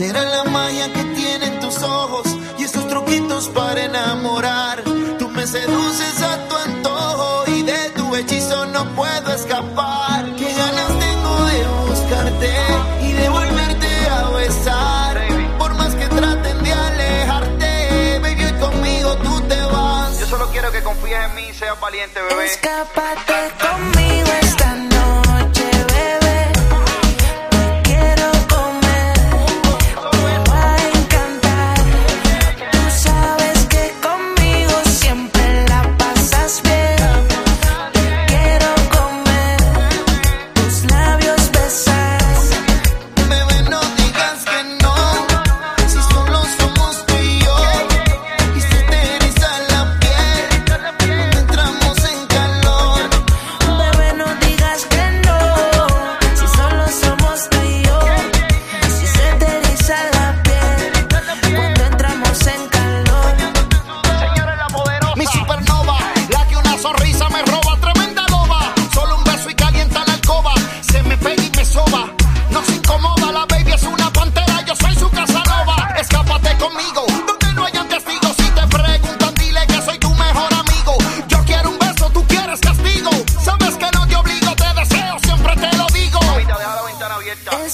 Será la magia que tienen tus ojos y esos truquitos para enamorar. Tú me seduces a tu antojo y de tu hechizo no puedo escapar. Qué ganas tengo de buscarte y de volverte a besar. Por más que traten de alejarte, baby, hoy conmigo tú te vas. Yo solo quiero que confíes en mí y seas valiente, bebé. Escápate conmigo, está.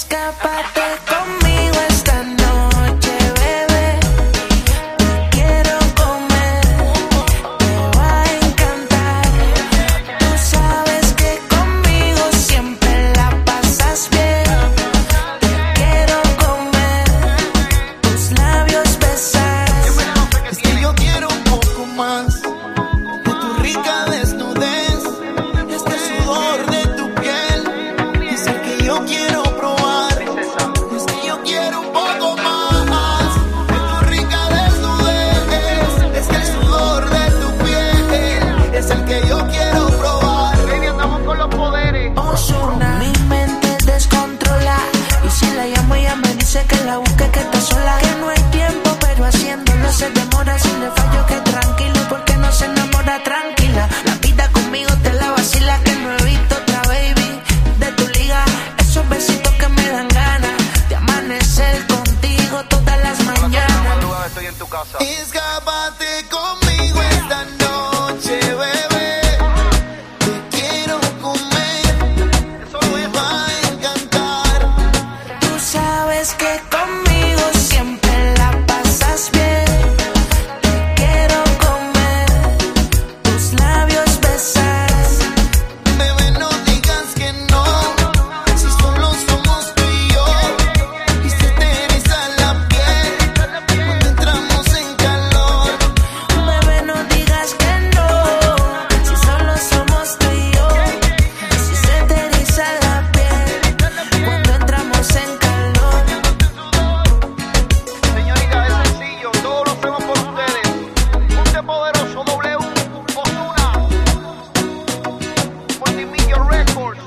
Escápate conmigo. hacer contigo todas las mañanas. Estoy en tu. Escápate conmigo esta noche, bebé. que court.